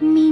me